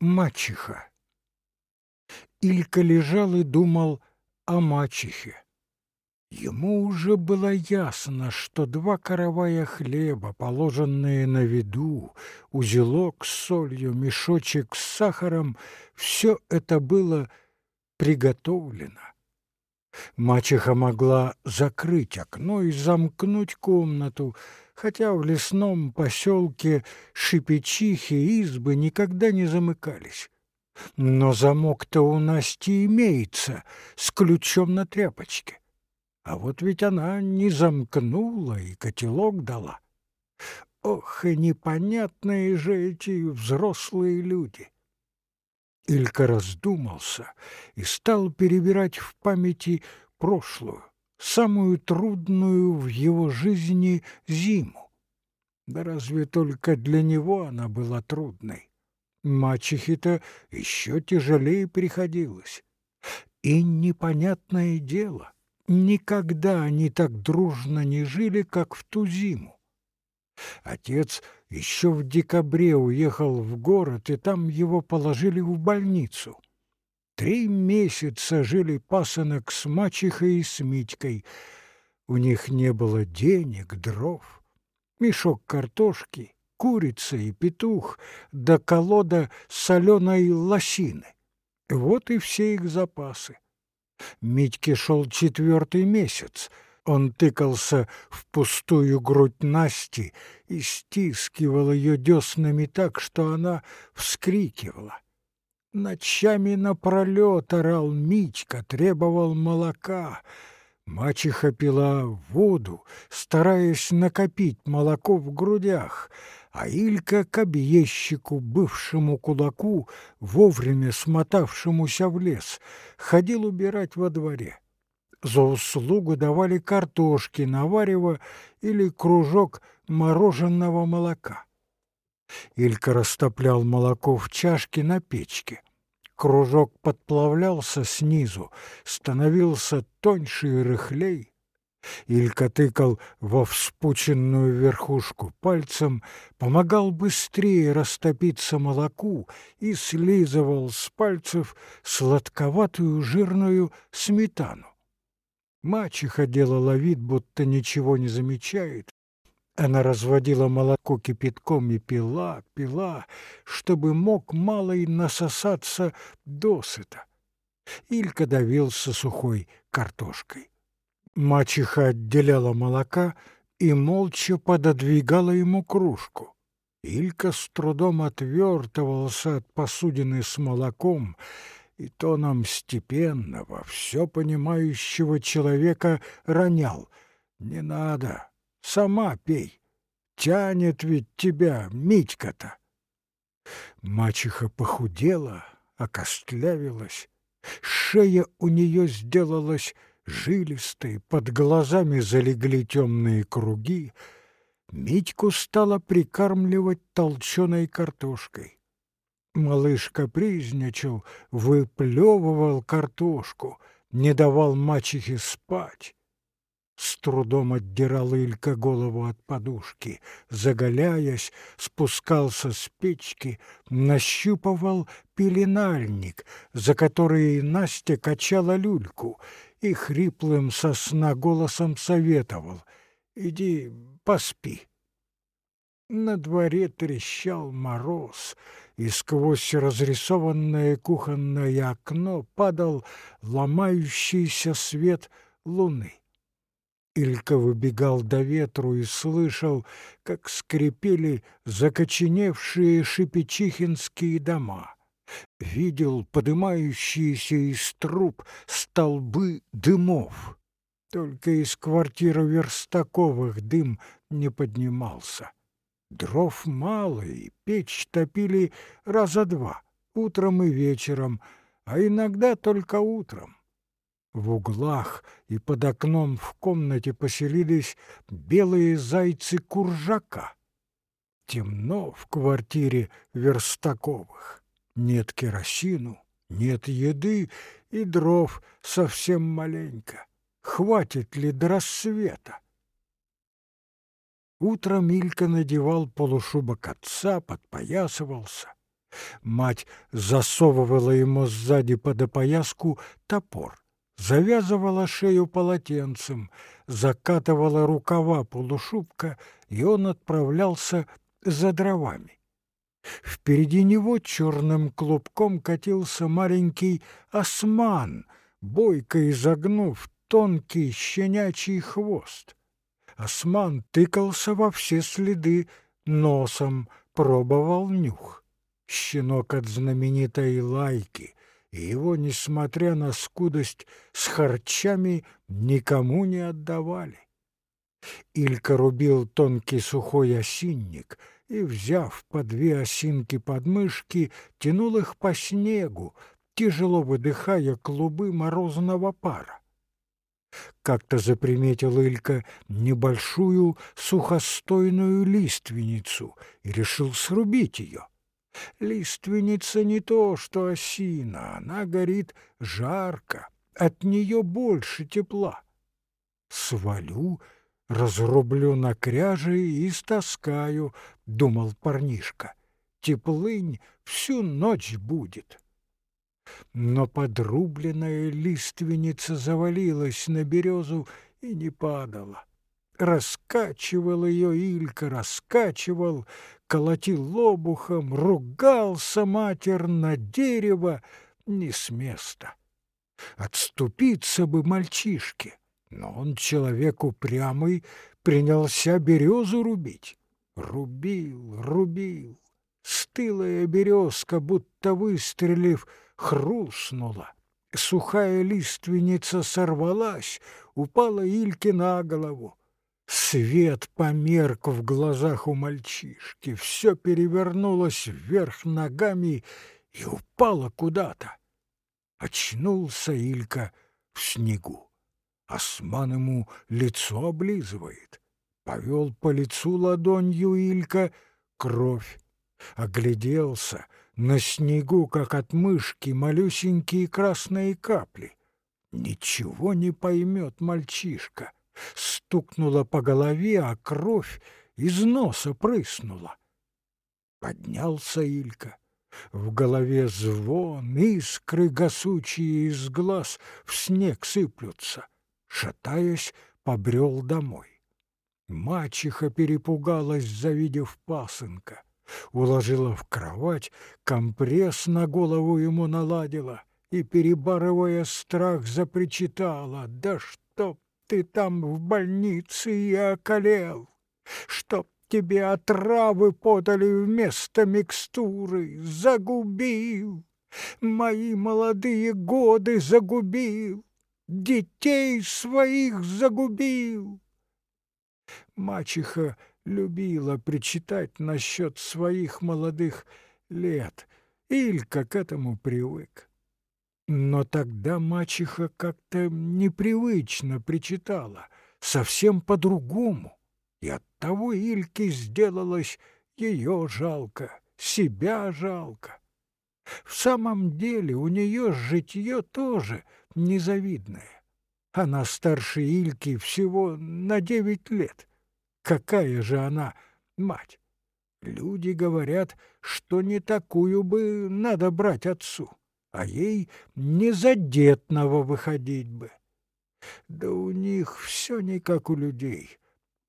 Мачеха. Илька лежал и думал о мачехе. Ему уже было ясно, что два каравая хлеба, положенные на виду, узелок с солью, мешочек с сахаром — все это было приготовлено. Мачеха могла закрыть окно и замкнуть комнату, хотя в лесном поселке шипичихи избы никогда не замыкались. Но замок-то у Насти имеется с ключом на тряпочке. А вот ведь она не замкнула и котелок дала. Ох, и непонятные же эти взрослые люди! Илька раздумался и стал перебирать в памяти прошлую, самую трудную в его жизни зиму. Да разве только для него она была трудной? Мачехе-то еще тяжелее приходилось. И непонятное дело, никогда они так дружно не жили, как в ту зиму. Отец еще в декабре уехал в город, и там его положили в больницу. Три месяца жили пасынок с мачехой и с Митькой. У них не было денег, дров, мешок картошки, курица и петух, да колода соленой лосины. Вот и все их запасы. Митьке шел четвертый месяц. Он тыкался в пустую грудь Насти и стискивал ее деснами так, что она вскрикивала. Ночами напролет орал Митька, требовал молока. Мачеха пила воду, стараясь накопить молоко в грудях, а Илька к объездчику, бывшему кулаку, вовремя смотавшемуся в лес, ходил убирать во дворе. За услугу давали картошки на или кружок мороженого молока. Илька растоплял молоко в чашке на печке. Кружок подплавлялся снизу, становился тоньше и рыхлей. Илька тыкал во вспученную верхушку пальцем, помогал быстрее растопиться молоку и слизывал с пальцев сладковатую жирную сметану. Мачеха делала вид, будто ничего не замечает, она разводила молоко кипятком и пила, пила, чтобы мог малый насосаться досыта. Илька давился сухой картошкой. Мачеха отделяла молока и молча пододвигала ему кружку. Илька с трудом отвертывался от посудины с молоком и тоном степенного, все понимающего человека ронял. «Не надо, Сама пей. Тянет ведь тебя Митька-то. Мачеха похудела, окостлявилась. Шея у нее сделалась жилистой, под глазами залегли темные круги. Митьку стала прикармливать толченой картошкой. Малыш капризничал, выплевывал картошку, не давал мачехе спать. С трудом отдирал Илька голову от подушки, заголяясь, спускался с печки, нащупывал пеленальник, за который Настя качала люльку, и хриплым сосна голосом советовал «Иди поспи». На дворе трещал мороз, и сквозь разрисованное кухонное окно падал ломающийся свет луны. Илька выбегал до ветру и слышал, как скрипели закоченевшие шипичихинские дома. Видел подымающиеся из труб столбы дымов. Только из квартиры Верстаковых дым не поднимался. Дров мало, и печь топили раза два, утром и вечером, а иногда только утром. В углах и под окном в комнате поселились белые зайцы куржака. Темно в квартире Верстаковых. Нет керосину, нет еды и дров совсем маленько. Хватит ли до рассвета? Утром Милька надевал полушубок отца, подпоясывался. Мать засовывала ему сзади под опояску топор, завязывала шею полотенцем, закатывала рукава полушубка, и он отправлялся за дровами. Впереди него черным клубком катился маленький осман, бойко изогнув тонкий щенячий хвост. Осман тыкался во все следы носом, пробовал нюх. Щенок от знаменитой лайки, и его, несмотря на скудость с харчами, никому не отдавали. Илька рубил тонкий сухой осинник и, взяв по две осинки под мышки, тянул их по снегу, тяжело выдыхая клубы морозного пара. Как-то заприметил Илька небольшую сухостойную лиственницу и решил срубить ее. Лиственница не то, что осина, она горит жарко, от нее больше тепла. Свалю, разрублю на кряже и стаскаю, — думал парнишка. Теплынь всю ночь будет. Но подрубленная лиственница завалилась на березу и не падала. Раскачивал ее Илька, раскачивал, колотил обухом, ругался матер на дерево, не с места. Отступиться бы мальчишке, но он человек упрямый, принялся березу рубить. Рубил, рубил. Стылая березка, будто выстрелив, хрустнула. Сухая лиственница сорвалась, упала Ильке на голову. Свет померк в глазах у мальчишки, все перевернулось вверх ногами и упало куда-то. Очнулся Илька в снегу. Осман ему лицо облизывает. Повел по лицу ладонью Илька кровь. Огляделся, на снегу, как от мышки, малюсенькие красные капли. Ничего не поймет мальчишка. Стукнула по голове, а кровь из носа прыснула. Поднялся Илька. В голове звон, искры гасучие из глаз в снег сыплются. Шатаясь, побрел домой. Мачеха перепугалась, завидев пасынка. Уложила в кровать, компресс на голову ему наладила и, перебарывая страх, запричитала. «Да чтоб ты там в больнице и околел! Чтоб тебе отравы подали вместо микстуры! Загубил! Мои молодые годы загубил! Детей своих загубил!» Мачеха любила причитать насчет своих молодых лет. Илька к этому привык. Но тогда мачеха как-то непривычно причитала, совсем по-другому. И оттого Ильке сделалось ее жалко, себя жалко. В самом деле у нее житье тоже незавидное. Она старше Ильки всего на девять лет. Какая же она мать? Люди говорят, что не такую бы надо брать отцу, а ей не за детного выходить бы. Да у них все не как у людей.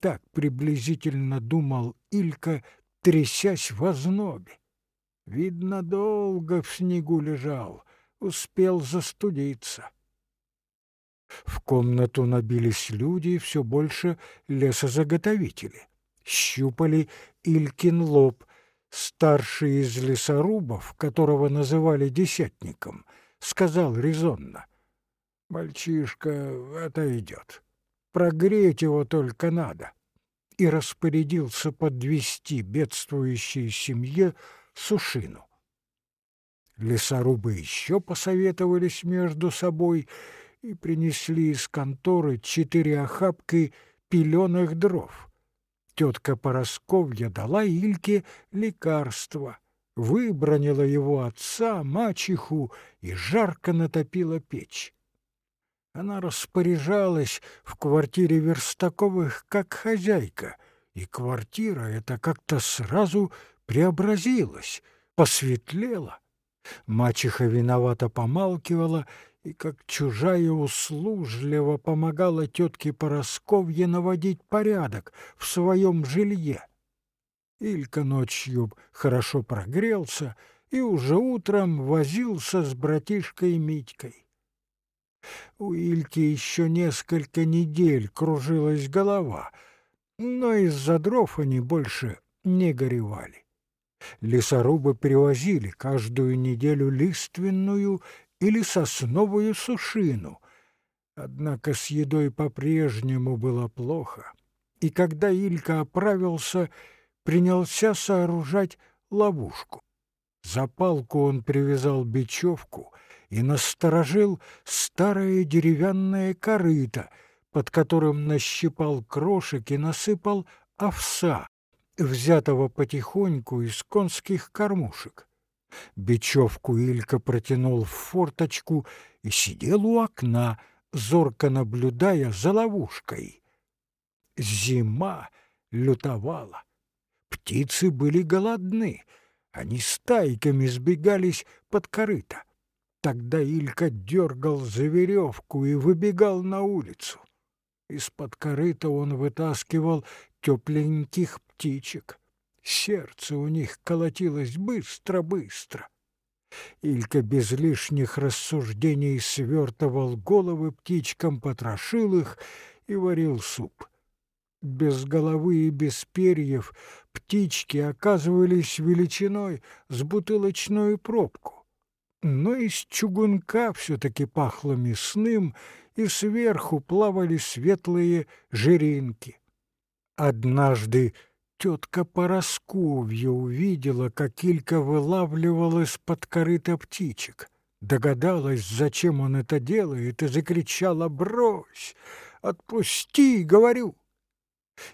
Так приблизительно думал Илька, трясясь в ознобе. Видно, долго в снегу лежал, успел застудиться. В комнату набились люди, все больше лесозаготовители. Щупали Илькин лоб. Старший из лесорубов, которого называли десятником, сказал резонно. «Мальчишка отойдет. Прогреть его только надо». И распорядился подвести бедствующей семье сушину. Лесорубы еще посоветовались между собой — и принесли из конторы четыре охапки пеленых дров. Тетка Поросковья дала Ильке лекарство, выбронила его отца, мачеху и жарко натопила печь. Она распоряжалась в квартире Верстаковых как хозяйка, и квартира эта как-то сразу преобразилась, посветлело. Мачеха виновато помалкивала и, как чужая услужливо, помогала тетке Поросковье наводить порядок в своем жилье. Илька ночью хорошо прогрелся и уже утром возился с братишкой Митькой. У Ильки еще несколько недель кружилась голова, но из-за дров они больше не горевали. Лесорубы привозили каждую неделю лиственную или сосновую сушину, однако с едой по-прежнему было плохо, и когда Илька оправился, принялся сооружать ловушку. За палку он привязал бечевку и насторожил старое деревянное корыто, под которым нащипал крошек и насыпал овса, взятого потихоньку из конских кормушек. Бечевку Илька протянул в форточку и сидел у окна, зорко наблюдая за ловушкой. Зима лютовала. Птицы были голодны, они стайками сбегались под корыто. Тогда Илька дергал за веревку и выбегал на улицу. Из-под корыта он вытаскивал тепленьких птичек. Сердце у них колотилось быстро-быстро. Илька без лишних рассуждений свертывал головы птичкам, потрошил их и варил суп. Без головы и без перьев птички оказывались величиной с бутылочную пробку. Но из чугунка все-таки пахло мясным, и сверху плавали светлые жиринки. Однажды тетка Поросковья увидела, как Илька вылавливал из-под корыта птичек. Догадалась, зачем он это делает, и закричала «Брось! Отпусти!» — говорю.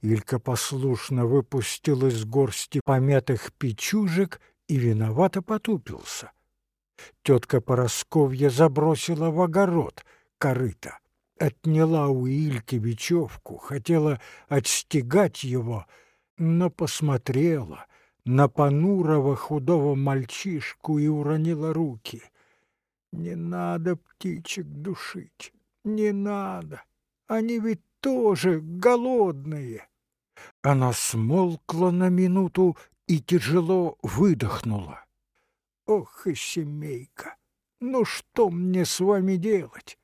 Илька послушно выпустил из горсти помятых печужек и виновато потупился. Тетка Поросковья забросила в огород корыто, отняла у Ильки бечевку, хотела отстегать его, но посмотрела на понурого худого мальчишку и уронила руки. «Не надо птичек душить, не надо, они ведь тоже голодные. Она смолкла на минуту и тяжело выдохнула. Ох и семейка! Ну что мне с вами делать?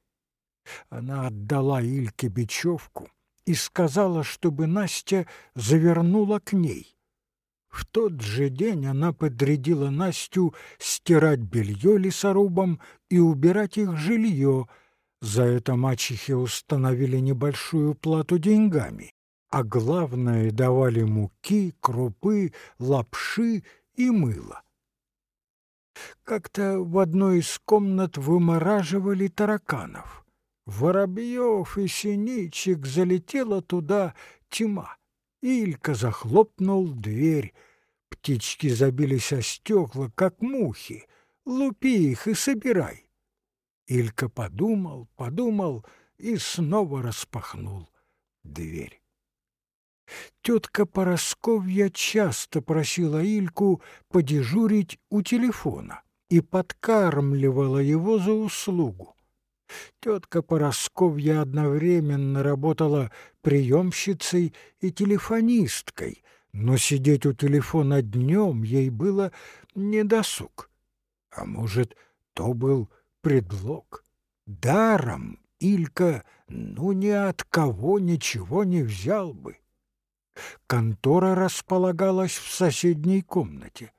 Она отдала Ильке бечевку и сказала, чтобы Настя завернула к ней. В тот же день она подрядила Настю стирать белье лесорубом и убирать их жилье — за это мачехи установили небольшую плату деньгами, а главное давали муки, крупы, лапши и мыло. Как-то в одной из комнат вымораживали тараканов. Воробьев и синичек залетела туда тьма. Илька захлопнул дверь. Птички забились о стекла, как мухи. Лупи их и собирай. Илька подумал, подумал и снова распахнул дверь. Тетка Поросковья часто просила Ильку подежурить у телефона и подкармливала его за услугу. Тетка Поросковья одновременно работала приемщицей и телефонисткой, но сидеть у телефона днем ей было недосуг. А может, то был предлог. Даром Илька ну ни от кого ничего не взял бы. Контора располагалась в соседней комнате.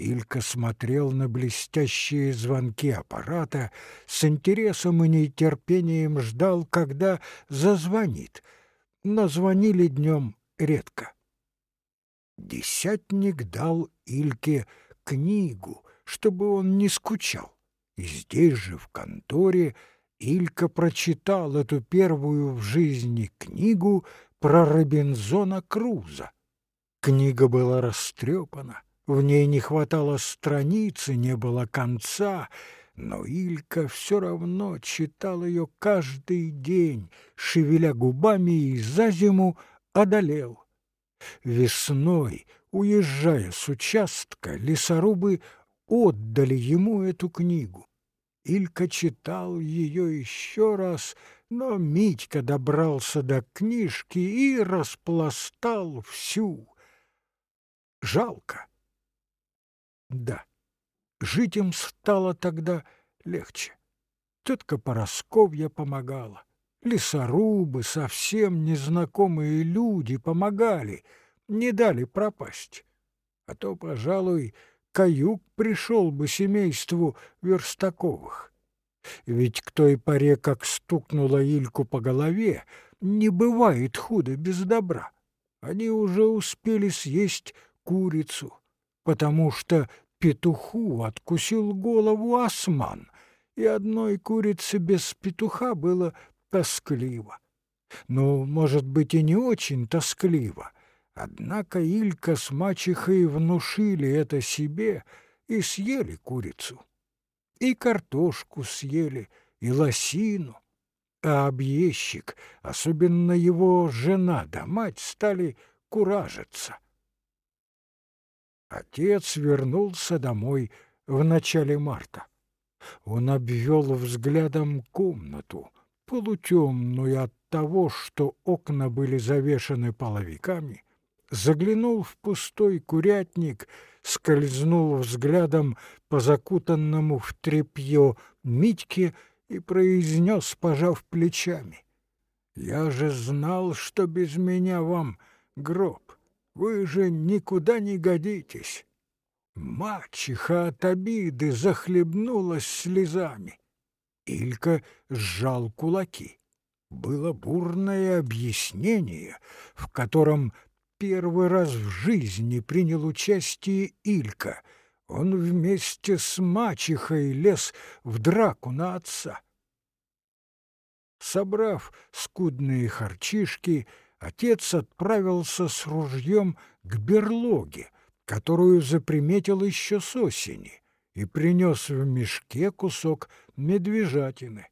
Илька смотрел на блестящие звонки аппарата, с интересом и нетерпением ждал, когда зазвонит, но звонили днем редко. Десятник дал Ильке книгу, чтобы он не скучал. И здесь же, в конторе, Илька прочитал эту первую в жизни книгу про Робинзона Круза. Книга была растрепана, в ней не хватало страницы, не было конца, но Илька все равно читал ее каждый день, шевеля губами и за зиму одолел. Весной уезжая с участка, лесорубы отдали ему эту книгу. Илька читал ее еще раз, но Митька добрался до книжки и распластал всю. Жалко. Да, жить им стало тогда легче. Тетка Поросковья помогала. Лесорубы, совсем незнакомые люди помогали, не дали пропасть. А то, пожалуй, каюк пришел бы семейству Верстаковых. Ведь к той поре, как стукнула Ильку по голове, не бывает худо без добра. Они уже успели съесть курицу, потому что петуху откусил голову осман, и одной курицы без петуха было тоскливо. Ну, может быть, и не очень тоскливо, однако Илька с мачехой внушили это себе и съели курицу. И картошку съели, и лосину, а объездчик, особенно его жена да мать, стали куражиться. Отец вернулся домой в начале марта. Он обвел взглядом комнату, полутемную от того, что окна были завешаны половиками, заглянул в пустой курятник, скользнул взглядом по закутанному в тряпье Митьке и произнес, пожав плечами, «Я же знал, что без меня вам гроб. Вы же никуда не годитесь. Мачеха от обиды захлебнулась слезами. Илька сжал кулаки. Было бурное объяснение, в котором первый раз в жизни принял участие Илька. Он вместе с мачехой лез в драку на отца. Собрав скудные харчишки, отец отправился с ружьем к берлоге, которую заприметил еще с осени, и принес в мешке кусок медвежатины.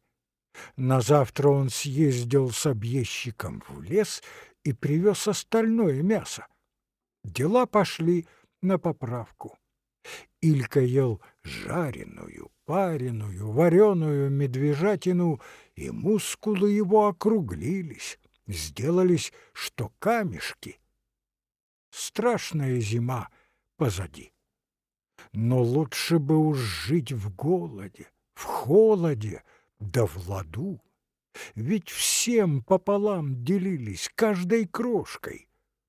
На завтра он съездил с объездчиком в лес и привез остальное мясо. Дела пошли на поправку. Илька ел жареную, пареную, вареную медвежатину, и мускулы его округлились сделались, что камешки. Страшная зима позади. Но лучше бы уж жить в голоде, в холоде, да в ладу. Ведь всем пополам делились, каждой крошкой.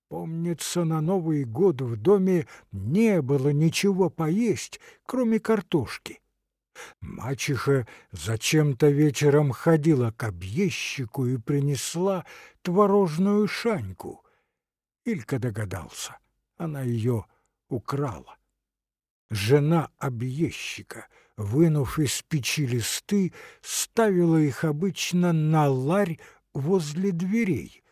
Помнится, на Новый год в доме не было ничего поесть, кроме картошки. Мачеха зачем-то вечером ходила к объездчику и принесла творожную шаньку. Илька догадался, она ее украла. Жена объездчика, вынув из печи листы, ставила их обычно на ларь возле дверей.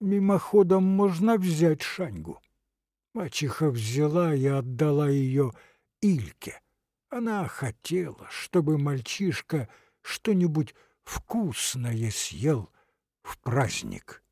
Мимоходом можно взять шаньгу. Мачеха взяла и отдала ее Ильке. Она хотела, чтобы мальчишка что-нибудь вкусное съел в праздник.